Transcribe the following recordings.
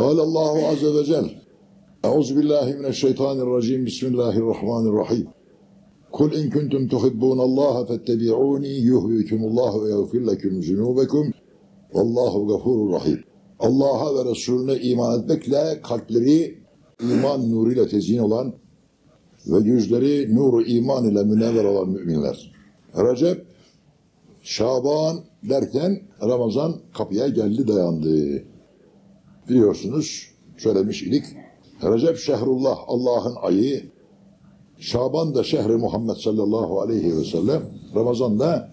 Kâle Allahu Azze ve Celle Euzubillahimineşşeytanirracim Bismillahirrahmanirrahim Kul in kuntum tuhibbunallaha fettebi'uni yuhyikumullahu ve yagfir lekum zunubekum Vallahu gafurur rahim. Allah'a ve Resulüne iman etmekle kalpleri iman nuruyla tezyin olan ve yüzleri nuru iman ile münevver olan müminler. Recep, Şaban derken Ramazan kapıya geldi dayandı. Biliyorsunuz söylemiş idik. Recep şehrullah Allah'ın ayı. Şaban da şehri Muhammed sallallahu aleyhi ve sellem. Ramazan da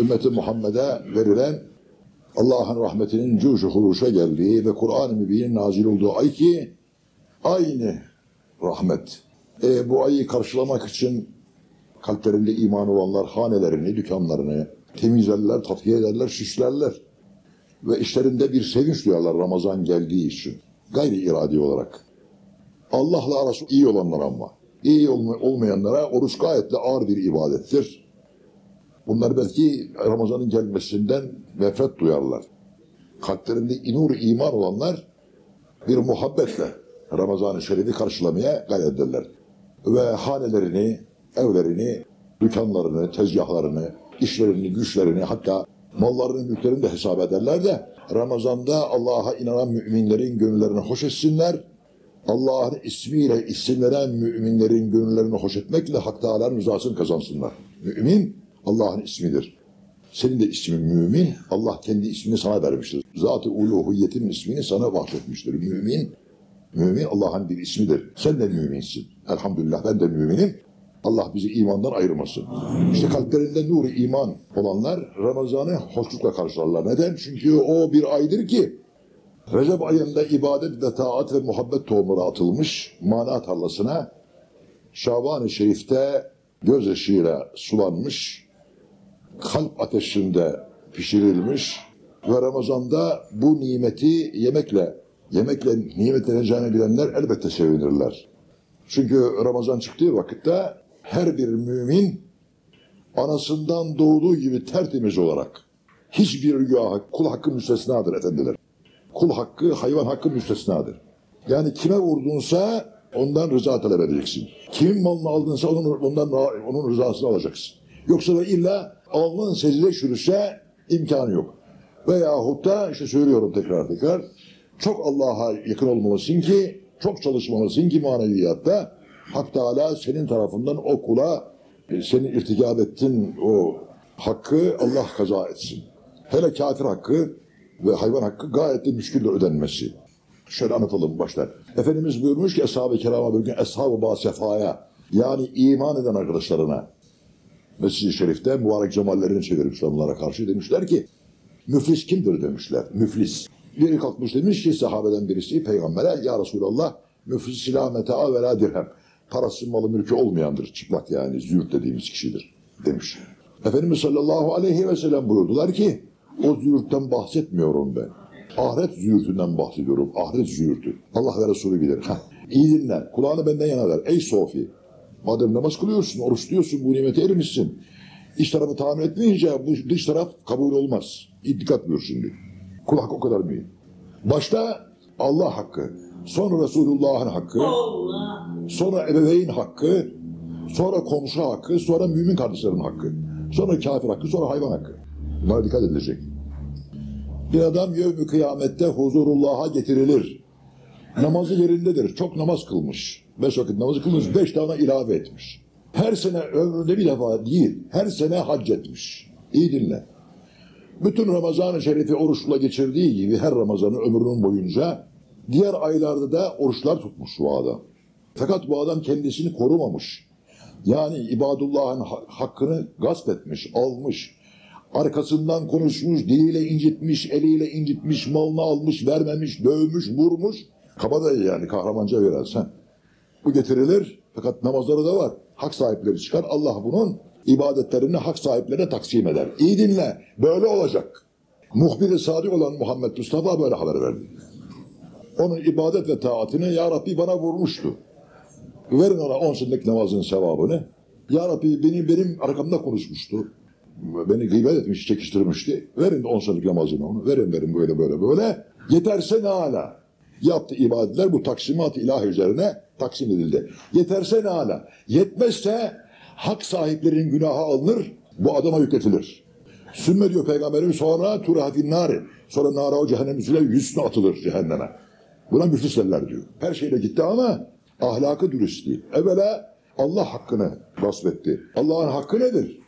ümmeti Muhammed'e verilen Allah'ın rahmetinin cuşu huruşa geldiği ve Kur'an-ı Mübin'in nazil olduğu ay ki aynı rahmet. E, bu ayı karşılamak için kalplerinde iman olanlar hanelerini, dükkanlarını temizlerler, tatfiye ederler, süslerler. Ve işlerinde bir sevinç duyarlar Ramazan geldiği için. Gayri iradi olarak. Allah'la arası iyi olanlar ama. iyi olma- olmayanlara oruç gayet de ağır bir ibadettir. Bunlar belki Ramazan'ın gelmesinden nefret duyarlar. Kalplerinde inur iman olanlar bir muhabbetle Ramazan-ı Şerif'i karşılamaya gayret ederler. Ve hanelerini, evlerini, dükkanlarını, tezgahlarını, işlerini, güçlerini hatta mallarını, mülklerini de hesap ederler de Ramazan'da Allah'a inanan müminlerin gönüllerini hoş etsinler. Allah'ın ismiyle isimlenen müminlerin gönüllerini hoş etmekle Hak Teala'nın rızasını kazansınlar. Mümin Allah'ın ismidir. Senin de ismin mümin, Allah kendi ismini sana vermiştir. Zat-ı uluhiyetin ismini sana bahşetmiştir. Mümin, mümin Allah'ın bir ismidir. Sen de müminsin. Elhamdülillah ben de müminim. Allah bizi imandan ayırmasın. İşte kalplerinde nuru iman olanlar Ramazan'ı hoşlukla karşılarlar. Neden? Çünkü o bir aydır ki Recep ayında ibadet ve taat ve muhabbet tohumları atılmış mana tarlasına Şaban-ı Şerif'te göz ışığıyla sulanmış, kalp ateşinde pişirilmiş ve Ramazan'da bu nimeti yemekle, yemekle nimetleneceğini bilenler elbette sevinirler. Çünkü Ramazan çıktığı vakitte her bir mümin anasından doğduğu gibi tertemiz olarak hiçbir günah, kul hakkı müstesnadır efendiler. Kul hakkı, hayvan hakkı müstesnadır. Yani kime vurdunsa ondan rıza talep edeceksin. Kimin malını aldınsa onun, ondan onun rızasını alacaksın. Yoksa da illa alnın secde çürüse imkanı yok. Veyahut da işte söylüyorum tekrar tekrar çok Allah'a yakın olmalısın ki çok çalışmalısın ki maneviyatta Hak Teala senin tarafından o kula e, senin irtikab ettin o hakkı Allah kaza etsin. Hele kafir hakkı ve hayvan hakkı gayet de müşkülle ödenmesi. Şöyle anlatalım başta. Efendimiz buyurmuş ki Ashab-ı Kiram'a bir gün Ashab-ı Basefa'ya yani iman eden arkadaşlarına Mescid-i Şerif'te mübarek cemallerini çevirmişler onlara karşı demişler ki müflis kimdir demişler. Müflis. Biri kalkmış demiş ki sahabeden birisi peygambere ya Resulallah müflis silah meta'a ve la dirhem. Parası malı mülkü olmayandır. Çıplak yani züğürt dediğimiz kişidir demiş. Efendimiz sallallahu aleyhi ve sellem buyurdular ki o züğürtten bahsetmiyorum ben. Ahiret züğürtünden bahsediyorum. Ahiret züğürtü. Allah ve Resulü bilir. Heh. İyi dinle. Kulağını benden yana ver. Ey Sofi. Madem namaz kılıyorsun, oruç tutuyorsun, bu nimete ermişsin. İç tarafı tahmin etmeyince bu dış taraf kabul olmaz. İddikat buyur şimdi. Kul hakkı o kadar mühim. Başta Allah hakkı, sonra Resulullah'ın hakkı, sonra ebeveyn hakkı, sonra komşu hakkı, sonra mümin kardeşlerin hakkı, sonra kafir hakkı, sonra hayvan hakkı. Bunlara dikkat edilecek. Bir adam yevmi kıyamette huzurullah'a getirilir. Namazı yerindedir. Çok namaz kılmış. Beş vakit namazı kılmış. Beş tane ilave etmiş. Her sene ömründe bir defa değil. Her sene hac etmiş. İyi dinle. Bütün Ramazan-ı Şerif'i oruçla geçirdiği gibi her Ramazan'ı ömrünün boyunca diğer aylarda da oruçlar tutmuş bu adam. Fakat bu adam kendisini korumamış. Yani ibadullahın ha- hakkını gasp etmiş, almış. Arkasından konuşmuş, diliyle incitmiş, eliyle incitmiş, malını almış, vermemiş, dövmüş, vurmuş. Kabadayı yani kahramanca biraz. Ha. Bu getirilir fakat namazları da var. Hak sahipleri çıkar. Allah bunun ibadetlerini hak sahiplerine taksim eder. İyi dinle. Böyle olacak. Muhbir-i sadık olan Muhammed Mustafa böyle haber verdi. Onun ibadet ve taatini Ya Rabbi bana vurmuştu. Verin ona on senelik namazın sevabını. Ya Rabbi benim, benim arkamda konuşmuştu. Beni gıybet etmiş, çekiştirmişti. Verin on senelik namazını onu. Verin verin böyle böyle böyle. Yeterse ne ala. Yaptığı ibadetler bu taksimat ilahi üzerine taksim edildi. Yeterse ne ala? Yetmezse hak sahiplerinin günahı alınır, bu adama yükletilir. Sümme diyor peygamberim sonra turafin. Sonra nara o cehennem üzerine yüzüne atılır cehenneme. Buna müflis derler diyor. Her şeyle gitti ama ahlakı dürüst değil. Evvela Allah hakkını gasp etti. Allah'ın hakkı nedir?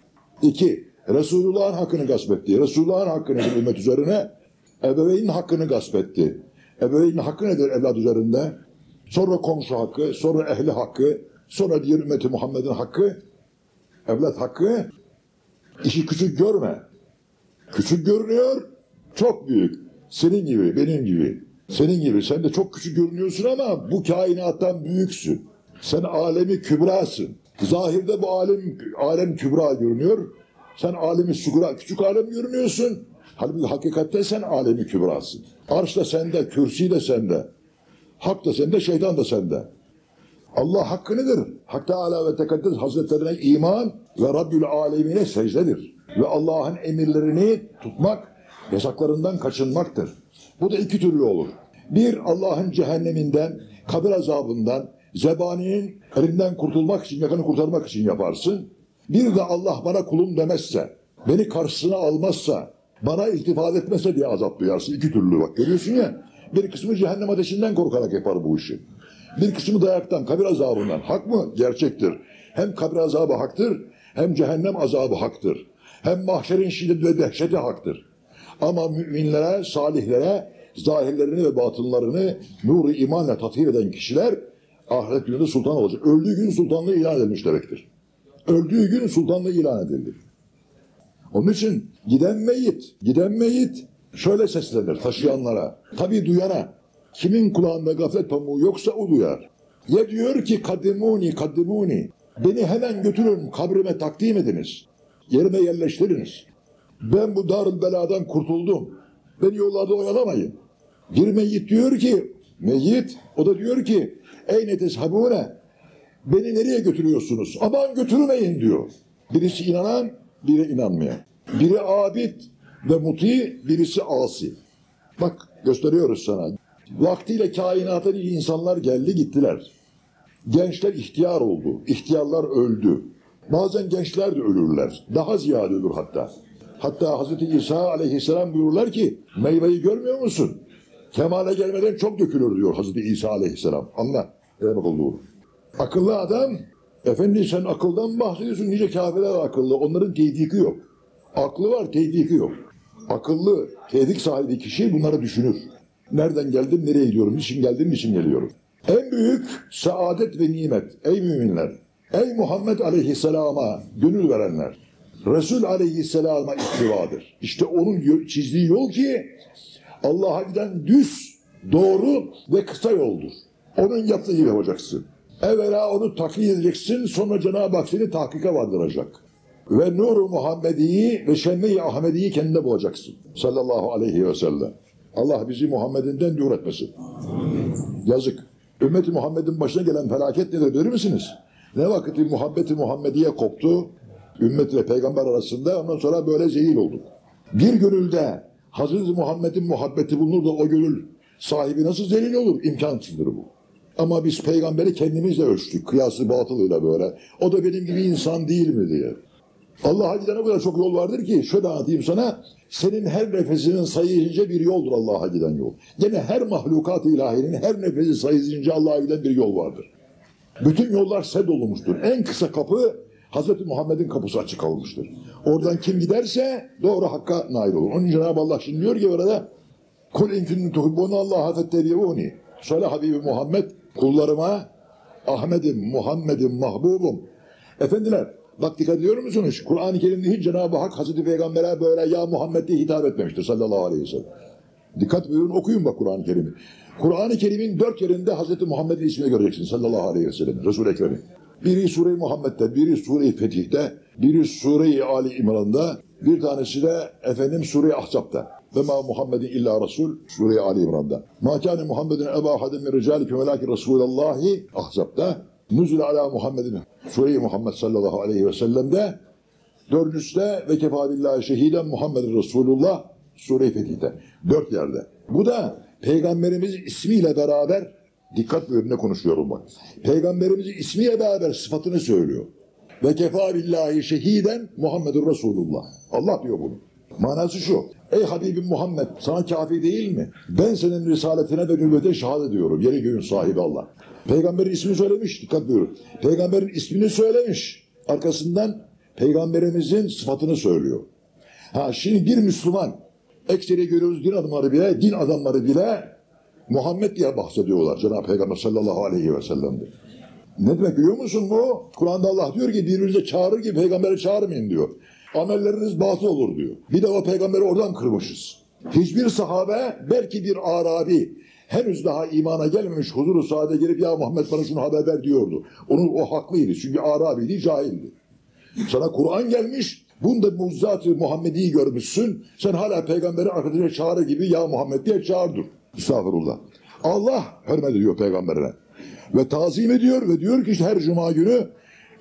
İki, Resulullah'ın hakkını gasp etti. Resulullah'ın hakkı nedir ümmet üzerine? Ebeveynin hakkını gasp etti. Ebeveynin hakkı nedir evlat üzerinde? Sonra komşu hakkı, sonra ehli hakkı, sonra diğer ümmeti Muhammed'in hakkı, evlat hakkı. İşi küçük görme. Küçük görünüyor, çok büyük. Senin gibi, benim gibi. Senin gibi. Sen de çok küçük görünüyorsun ama bu kainattan büyüksün. Sen alemi kübrasın. Zahirde bu alem, alem kübra görünüyor. Sen alemi sugura, küçük alem görünüyorsun. Halbuki hakikatte sen alemi kübrasın. Arş da sende, kürsi de sende. Hak da sende, şeytan da sende. Allah hakkı nedir? Hak Teala ve Tekaddes Hazretlerine iman ve Rabbül Alemine secdedir. Ve Allah'ın emirlerini tutmak, yasaklarından kaçınmaktır. Bu da iki türlü olur. Bir, Allah'ın cehenneminden, kabir azabından, zebaninin elinden kurtulmak için, yakanı kurtarmak için yaparsın. Bir de Allah bana kulum demezse, beni karşısına almazsa, bana iltifat etmezse diye azap duyarsın. İki türlü bak görüyorsun ya. Bir kısmı cehennem ateşinden korkarak yapar bu işi. Bir kısmı dayaktan, kabir azabından. Hak mı? Gerçektir. Hem kabir azabı haktır, hem cehennem azabı haktır. Hem mahşerin şiddeti ve dehşeti haktır. Ama müminlere, salihlere, zahirlerini ve batınlarını nuru imanla tathir eden kişiler ahiret gününde sultan olacak. Öldüğü gün sultanlığı ilan edilmiş demektir. Öldüğü gün sultanlığı ilan edildi. Onun için giden meyit, giden meyit şöyle seslenir taşıyanlara, tabi duyana. Kimin kulağında gaflet pamuğu yoksa o duyar. Ya diyor ki kadimuni kadimuni, beni hemen götürün kabrime takdim ediniz. Yerime yerleştiriniz. Ben bu darül beladan kurtuldum. Beni yollarda oyalamayın. Bir meyyit diyor ki, meyyit o da diyor ki, eyne tezhabune, beni nereye götürüyorsunuz? Aman götürmeyin diyor. Birisi inanan, biri inanmayan. Biri abid ve muti, birisi asi. Bak gösteriyoruz sana. Vaktiyle kainata insanlar geldi gittiler. Gençler ihtiyar oldu. İhtiyarlar öldü. Bazen gençler de ölürler. Daha ziyade ölür hatta. Hatta Hazreti İsa aleyhisselam buyururlar ki meyveyi görmüyor musun? Kemale gelmeden çok dökülür diyor Hazreti İsa aleyhisselam. Anla. Ne demek olduğunu. Akıllı adam, efendi sen akıldan bahsediyorsun. Nice kafirler akıllı. Onların teydiki yok. Aklı var, teydiki yok. Akıllı, teydik sahibi kişi bunları düşünür. Nereden geldim, nereye gidiyorum, niçin geldim, niçin geliyorum. En büyük saadet ve nimet, ey müminler, ey Muhammed aleyhisselama gönül verenler, Resul aleyhisselama ittibadır. İşte onun çizdiği yol ki Allah'a giden düz, doğru ve kısa yoldur. Onun yaptığı gibi yapacaksın. Evvela onu taklit edeceksin, sonra Cenab-ı Hak seni tahkika vardıracak. Ve nuru Muhammedi'yi ve şemme-i Ahmedi'yi kendinde bulacaksın. Sallallahu aleyhi ve sellem. Allah bizi Muhammed'inden nur etmesin. Yazık. Ümmeti Muhammed'in başına gelen felaket nedir bilir misiniz? Ne vakiti muhabbeti Muhammediye koptu, ümmet ile peygamber arasında ondan sonra böyle zehir olduk. Bir gönülde Hazreti Muhammed'in muhabbeti bulunur da o gönül sahibi nasıl zelil olur? İmkansızdır bu. Ama biz peygamberi kendimizle ölçtük. Kıyası batılıyla böyle. O da benim gibi insan değil mi diye. Allah'a giden o kadar çok yol vardır ki şöyle anlatayım sana. Senin her nefesinin sayıcınca bir yoldur Allah'a giden yol. Gene her mahlukat ilahinin her nefesi sayıcınca Allah'a giden bir yol vardır. Bütün yollar sed olmuştur. En kısa kapı Hazreti Muhammed'in kapısı açık kalmıştır. Oradan kim giderse doğru hakka nail olur. Onun için Allah şimdi diyor ki orada Kul in kuntum tuhibbun Allah'a fettebi'uni. Söyle Habibi Muhammed kullarıma Ahmet'im, Muhammed'im, mahbubum. Efendiler bak dikkat ediyor musunuz? Kur'an-ı Kerim'de hiç Cenab-ı Hak Hazreti Peygamber'e böyle ya Muhammed diye hitap etmemiştir sallallahu aleyhi ve sellem. Dikkat buyurun okuyun bak Kur'an-ı Kerim'i. Kur'an-ı Kerim'in dört yerinde Hazreti Muhammed'in ismini göreceksin sallallahu aleyhi ve sellem. Resul-i Ekrem'i. Biri Sure-i Muhammed'de, biri Sure-i Fetih'te, biri Sure-i Ali İmran'da, bir tanesi de efendim Sure-i Ahzab'da. Ve ma Muhammedin illa Resul Sure-i Ali İmran'da. Ma kâne Muhammedin eba hadin min ricalikum velâkin Resûlallâhi Ahzab'da. Nuzul ala Muhammedin Sure-i Muhammed sallallahu aleyhi ve sellem'de. Dördüncüsü de ve kefâ billahi şehiden Muhammedin Resulullah Sure-i Fetih'te. Dört yerde. Bu da Peygamberimizin ismiyle beraber dikkat bölümüne konuşuyorum bak. Peygamberimizin ismiyle beraber sıfatını söylüyor. Ve kefa billahi şehiden Muhammedur Resulullah. Allah diyor bunu. Manası şu. Ey Habibim Muhammed sana kafi değil mi? Ben senin risaletine ve nübüvvete şahit ediyorum. Yeri göğün sahibi Allah. Peygamberin ismini söylemiş. Dikkat buyurun. Peygamberin ismini söylemiş. Arkasından peygamberimizin sıfatını söylüyor. Ha şimdi bir Müslüman ekseri görüyoruz din adamları bile, din adamları bile Muhammed diye bahsediyorlar Cenab-ı Peygamber sallallahu aleyhi ve sellem'de. Ne demek biliyor musun bu? Kur'an'da Allah diyor ki birbirinize çağırır gibi peygamberi çağırmayın diyor. Amelleriniz batıl olur diyor. Bir de o peygamberi oradan kırmışız. Hiçbir sahabe belki bir Arabi henüz daha imana gelmemiş huzuru saade gelip ya Muhammed bana şunu haber ver diyordu. Onun o haklıydı çünkü Arabiydi, cahildi. Sana Kur'an gelmiş, bunda mucizat-ı Muhammedi'yi görmüşsün. Sen hala peygamberi arkadaşına çağırır gibi ya Muhammed diye çağırdır. Estağfurullah. Allah hürmet ediyor peygamberine. Ve tazim ediyor ve diyor ki işte her cuma günü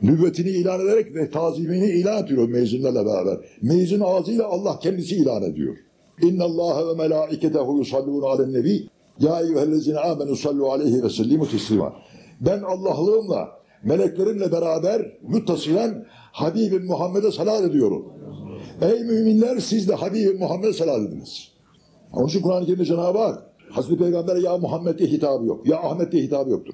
nübüvvetini ilan ederek ve tazimini ilan ediyor meyzinlerle beraber. Meyzin ağzıyla Allah kendisi ilan ediyor. İnna Allah ve melaiketehu yusallun alen nebi. Ya eyyühellezine amenu sallu aleyhi ve sellimu teslima. Ben Allah'lığımla, meleklerimle beraber muttasilen Habibim Muhammed'e salat ediyorum. Ey müminler siz de Habibim Muhammed'e salat ediniz. Onun için Kur'an-ı Kerim'de Cenab-ı Hak Hazreti Peygamber'e ya Muhammed diye hitabı yok. Ya Ahmet diye hitabı yoktur.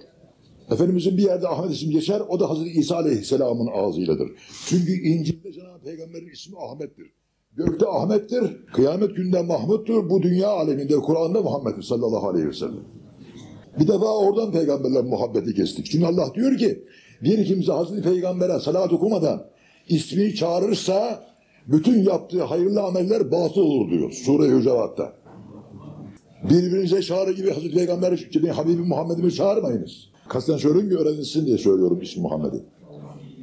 Efendimizin bir yerde Ahmet ismi geçer, o da Hazreti İsa Aleyhisselam'ın ağzıyladır. Çünkü İncil'de Cenab-ı Peygamber'in ismi Ahmet'tir. Gökte Ahmet'tir, kıyamet günde Mahmud'dur, bu dünya aleminde Kur'an'da Muhammed'dir sallallahu aleyhi ve sellem. Bir defa oradan peygamberler muhabbeti kestik. Çünkü Allah diyor ki bir kimse Hazreti Peygamber'e salat okumadan ismini çağırırsa bütün yaptığı hayırlı ameller batıl olur diyor Sure-i Hücurat'ta. Birbirinize çağrı gibi Hazreti Peygamber gibi Habibi Muhammed'imi çağırmayınız. Kasten söylüyorum ki öğrenilsin diye söylüyorum ismi Muhammed'i.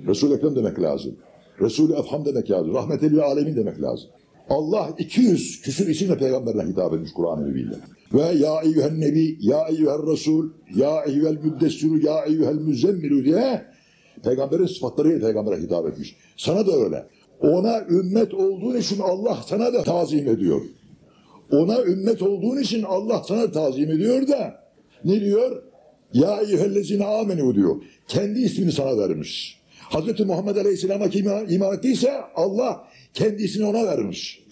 Resul-i Ekrem demek lazım. Resul-i Efham demek lazım. Rahmeteli alemin demek lazım. Allah 200 küsur isimle peygamberine hitap etmiş Kur'an-ı Mübin'le. Ve ya eyyühen nebi, ya eyyühen resul, ya eyyühel müddessiru, ya eyyühel müzzemmilu diye peygamberin sıfatlarıyla peygambere hitap etmiş. Sana da öyle. Ona ümmet olduğun için Allah sana da tazim ediyor. Ona ümmet olduğun için Allah sana tazim ediyor da ne diyor? Ya eyyühellezine amenu diyor. Kendi ismini sana vermiş. Hazreti Muhammed Aleyhisselam'a kim iman, ettiyse Allah kendi ismini ona vermiş.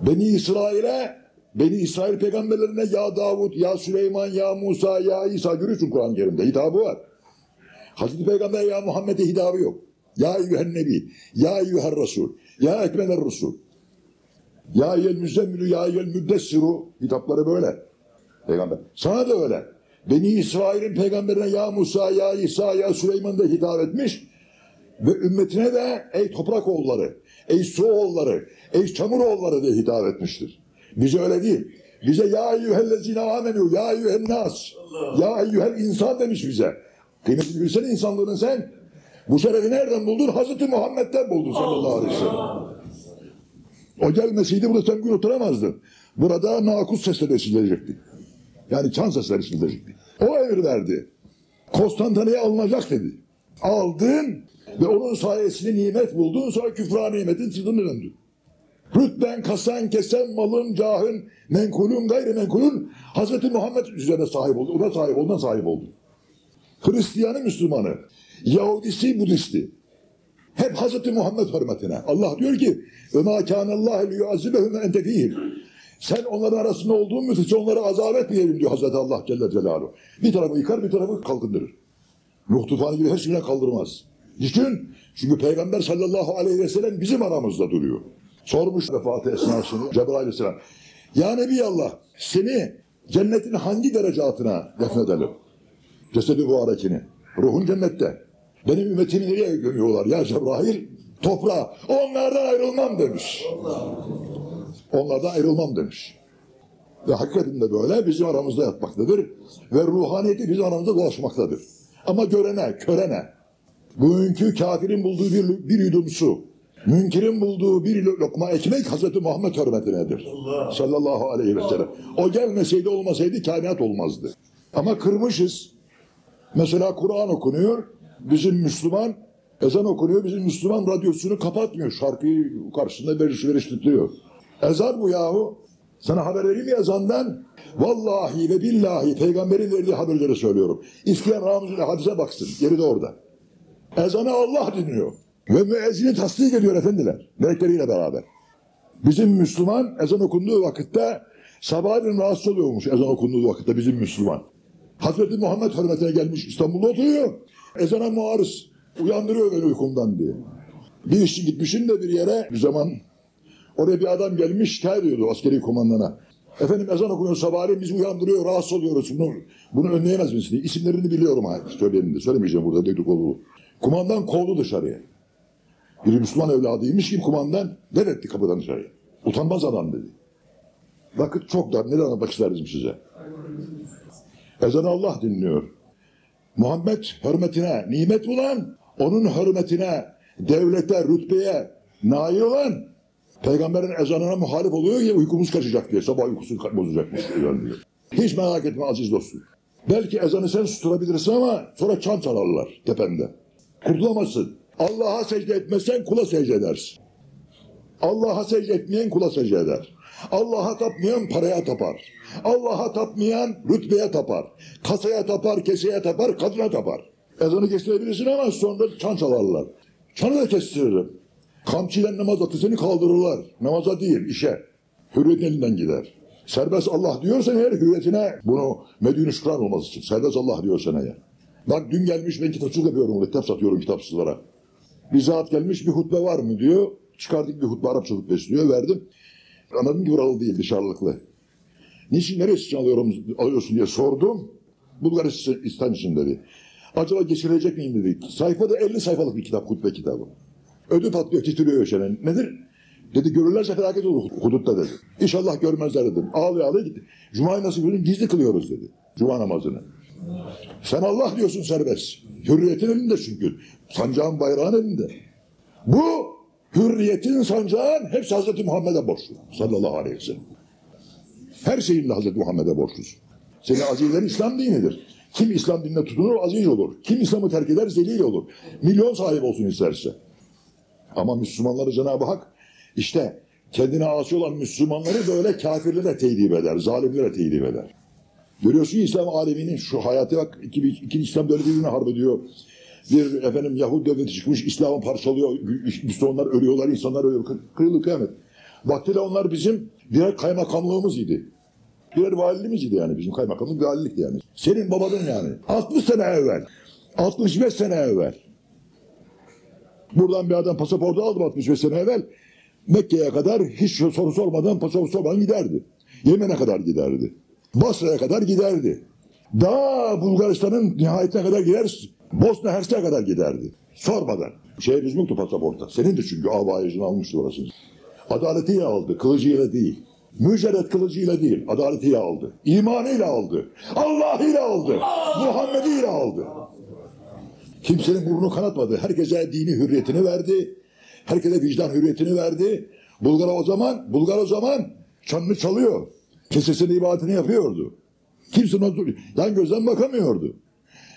Beni İsrail'e, Beni İsrail peygamberlerine ya Davud, ya Süleyman, ya Musa, ya İsa görürsün Kur'an-ı Kerim'de hitabı var. Hazreti Peygamber ya Muhammed'e hitabı yok. Ya eyyühen nebi, ya eyyühen resul, ya ekmeler resul. Ya eyyel müzzemmilü, ya eyyel müddessiru. Hitapları böyle. Peygamber. Sana da öyle. Beni İsrail'in peygamberine ya Musa, ya İsa, ya Süleyman da hitap etmiş. Ve ümmetine de ey toprak oğulları, ey su oğulları, ey çamur oğulları diye hitap etmiştir. Bize öyle değil. Bize ya eyyühellezine amenü, ya eyyühen nas, ya eyyühel insan demiş bize. Kıymetini bilsene insanlığını sen. Bu şerefi nereden buldun? Hazreti Muhammed'den buldun sallallahu aleyhi ve sellem. O gelmeseydi burada sen gün oturamazdın. Burada nakus sesleri işitilecekti. Yani çan sesleri işitilecekti. O emir verdi. Konstantin'e alınacak dedi. Aldın ve onun sayesinde nimet buldun sonra küfra nimetin sırtını döndün. Rütben, kasen, kesen, malın, cahın, menkulün, gayri menkulün Hazreti Muhammed üzerine sahip oldu. Ona sahip, ondan sahip oldu. Hristiyanı, Müslümanı, Yahudisi, Budisti. Hep Hazreti Muhammed hürmetine. Allah diyor ki: "Ve ma kana Allah liyu'azzibehum ente fihim." Sen onların arasında olduğun müddetçe onları azap etmeyelim diyor Hazreti Allah Celle Celaluhu. Bir tarafı yıkar bir tarafı kalkındırır. Nuh tufanı gibi hepsine kaldırmaz. Niçin? Çünkü Peygamber sallallahu aleyhi ve sellem bizim aramızda duruyor. Sormuş vefatı esnasını Cebrail aleyhisselam. Ya Nebiyallah seni cennetin hangi derecatına defnedelim? Cesedi mübarekini. Ruhun cennette. Benim ümmetimi nereye gömüyorlar ya Cebrail? Toprağa. Onlardan ayrılmam demiş. Onlardan ayrılmam demiş. Ve hakikaten de böyle bizim aramızda yatmaktadır. Ve ruhaniyeti bizim aramızda dolaşmaktadır. Ama görene, körene, bugünkü kafirin bulduğu bir, bir yudum su, münkirin bulduğu bir lokma ekmek Hazreti Muhammed hürmetinedir. Sallallahu aleyhi ve sellem. O gelmeseydi olmasaydı kainat olmazdı. Ama kırmışız. Mesela Kur'an okunuyor. Bizim Müslüman ezan okunuyor. Bizim Müslüman radyosunu kapatmıyor. Şarkıyı karşısında veriş veriş tutuyor. Ezan bu yahu. Sana haber vereyim mi ezandan? Vallahi ve billahi peygamberin verdiği haberleri söylüyorum. İsteyen Ramazan hadise baksın. Geri de orada. Ezanı Allah dinliyor. Ve müezzini tasdik ediyor efendiler. Melekleriyle beraber. Bizim Müslüman ezan okunduğu vakitte sabahleyin rahatsız oluyormuş ezan okunduğu vakitte bizim Müslüman. Hazreti Muhammed hürmetine gelmiş İstanbul'da oturuyor. Ezana muarız. Uyandırıyor beni uykumdan diye. Bir işçi gitmişim de bir yere bir zaman oraya bir adam gelmiş şikayet ediyordu askeri komandana. Efendim ezan okunuyor sabahleyin bizi uyandırıyor rahatsız oluyoruz. Bunu, bunu önleyemez diye. İsimlerini biliyorum ha. Söyleyeyim de söylemeyeceğim burada dedikodu. Kumandan kovdu dışarıya. Bir Müslüman evladıymış ki kumandan reddetti kapıdan dışarıya. Utanmaz adam dedi. Vakit çok dar. Neden anlatmak isterdim size? Ezanı Allah dinliyor. Muhammed hürmetine nimet bulan, onun hürmetine, devlete, rütbeye nail olan, peygamberin ezanına muhalif oluyor ya uykumuz kaçacak diye, sabah uykusu bozacakmış diyor. Hiç merak etme aziz dostum. Belki ezanı sen susturabilirsin ama sonra çan çalarlar tepende. Kurtulamazsın. Allah'a secde etmezsen kula secde edersin. Allah'a secde etmeyen kula secde eder. Allah'a tapmayan paraya tapar. Allah'a tapmayan rütbeye tapar. Kasaya tapar, keseye tapar, kadına tapar. Ezanı kestirebilirsin ama sonra çan çalarlar. Çanı da kestiririm. Kamçıyla namaz atı seni kaldırırlar. Namaza değil, işe. Hürriyetin elinden gider. Serbest Allah diyorsan eğer hürriyetine bunu medine şükran olması için. Serbest Allah diyorsan eğer. Bak dün gelmiş ben kitapçılık yapıyorum, kitap satıyorum kitapsızlara. Bir zat gelmiş bir hutbe var mı diyor. Çıkardık bir hutbe Arapça hutbesi diyor verdim. Anladım ki buralı değil dışarılıklı. Niçin neresi için alıyorum, alıyorsun diye sordum. Bulgaristan için dedi. Acaba geçirecek miyim dedi. Sayfada 50 sayfalık bir kitap hutbe kitabı. Ödü patlıyor titriyor şöyle. Nedir? Dedi görürlerse felaket olur hudutta dedi. İnşallah görmezler dedim. Ağlıyor ağlıyor gitti. Cuma'yı nasıl kılıyorsun? Gizli kılıyoruz dedi. Cuma namazını. Sen Allah diyorsun serbest. Hürriyetin elinde çünkü. Sancağın bayrağın elinde. Bu hürriyetin sancağın hepsi Hazreti Muhammed'e borçlu. Sallallahu aleyhi ve sellem. Her şeyinle Hazreti Muhammed'e borçlusun. Senin azizlerin İslam dinidir. Kim İslam dinine tutunur aziz olur. Kim İslam'ı terk eder zelil olur. Milyon sahibi olsun isterse. Ama Müslümanları Cenab-ı Hak işte kendine asi olan Müslümanları böyle kafirlere teyidip eder. Zalimlere teyidip eder. Görüyorsun İslam aleminin şu hayatı bak iki, iki İslam devleti birbirine harp ediyor. Bir efendim Yahudi devleti çıkmış İslam'ı parçalıyor. Müslümanlar ölüyorlar, insanlar ölüyor. Kı- Kıyılı kıyamet. Vaktiyle onlar bizim birer kaymakamlığımız idi. Birer valiliğimiz idi yani bizim kaymakamlık bir valilikti yani. Senin babanın yani. 60 sene evvel. 65 sene evvel. Buradan bir adam pasaportu aldım 65 sene evvel. Mekke'ye kadar hiç soru sormadan pasaport sormadan giderdi. Yemen'e kadar giderdi. Basra'ya kadar giderdi. Daha Bulgaristan'ın nihayetine kadar gider, Bosna Hersek'e kadar giderdi. Sormadan. Şey bizim yoktu pasaportta. Senin de çünkü abayajını almıştı orasını. Adaletiyle aldı, kılıcıyla değil. Mücerret kılıcıyla değil, adaletiyle aldı. İmanıyla aldı. Allah'ıyla aldı. Muhammed'iyle aldı. Kimsenin burnunu kanatmadı. Herkese dini hürriyetini verdi. Herkese vicdan hürriyetini verdi. Bulgar o zaman, Bulgar o zaman çanını çalıyor. Kesesini ibadetini yapıyordu. Kimse ona dur- yan gözden bakamıyordu.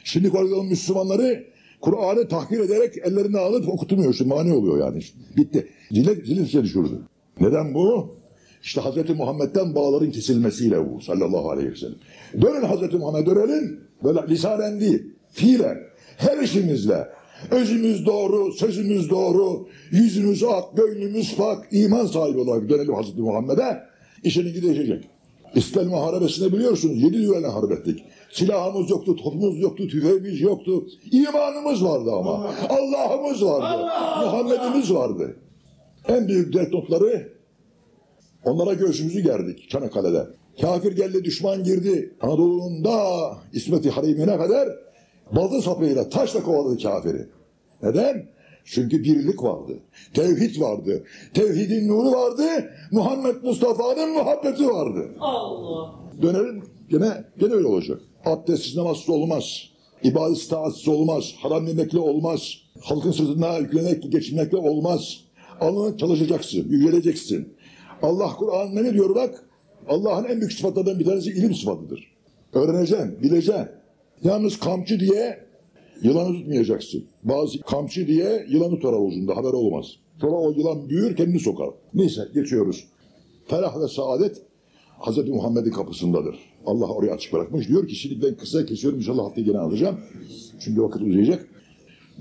Şimdi koridorun Müslümanları Kur'an'ı tahkir ederek ellerine alıp okutmuyor. Şimdi mani oluyor yani. Bitti. Zile, zile düşürdü. Neden bu? İşte Hazreti Muhammed'den bağların kesilmesiyle bu sallallahu aleyhi ve sellem. Dönün Hazreti Muhammed dönelim. Böyle lisanen değil. Fiilen. Her işimizle. Özümüz doğru, sözümüz doğru, yüzümüz ak, gönlümüz pak, iman sahibi olarak dönelim Hazreti Muhammed'e. İşinin gidecek. İslam Muharebesi'nde biliyorsunuz yedi düvele harp ettik. Silahımız yoktu, topumuz yoktu, tüfeğimiz yoktu. İmanımız vardı ama. Allah'ımız vardı. Muhammed'imiz vardı. En büyük dert notları onlara göğsümüzü gerdik Çanakkale'de. Kafir geldi, düşman girdi. Anadolu'nun da İsmet-i Harimi'ne kadar balta sapıyla, taşla kovaladı kafiri. Neden? Çünkü birlik vardı. Tevhid vardı. Tevhidin nuru vardı. Muhammed Mustafa'nın muhabbeti vardı. Allah. Dönelim gene, gene öyle olacak. Abdestsiz namazsız olmaz. İbadet taatsiz olmaz. Haram yemekle olmaz. Halkın sırtına yüklemek, geçinmekle olmaz. Alnını çalışacaksın, yüceleceksin. Allah Kur'an ne diyor bak? Allah'ın en büyük sıfatlarından bir tanesi ilim sıfatıdır. Öğreneceksin, bileceksin. Yalnız kamçı diye yılanı tutmayacaksın. Bazı kamçı diye yılanı tutar avucunda, haber olmaz. Sonra o yılan büyür, kendini sokar. Neyse geçiyoruz. Felah ve saadet Hazreti Muhammed'in kapısındadır. Allah oraya açık bırakmış. Diyor ki şimdi ben kısa kesiyorum inşallah haftaya gene alacağım. Çünkü vakit uzayacak.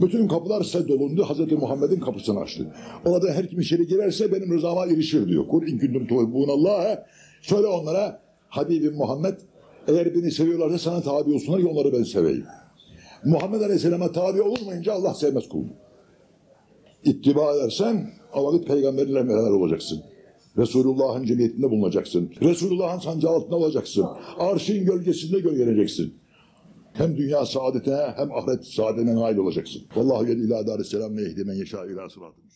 Bütün kapılar seddolundu. Hazreti Muhammed'in kapısını açtı. Orada her kim içeri girerse benim rızama erişir diyor. Kul in kuntum tuhibbunallâhe. Söyle onlara Habibim Muhammed eğer beni seviyorlarsa sana tabi olsunlar ki onları ben seveyim. Muhammed Aleyhisselam'a tabi olunmayınca Allah sevmez kulunu. İttiba edersen o vakit peygamberlerle beraber olacaksın. Resulullah'ın cemiyetinde bulunacaksın. Resulullah'ın sancağı altında olacaksın. Arşın gölgesinde gölgeleneceksin. Hem dünya saadetine hem ahiret saadetine nail olacaksın. Vallahu yedi ila darisselam ve yehdi men yeşâ ila sıratı.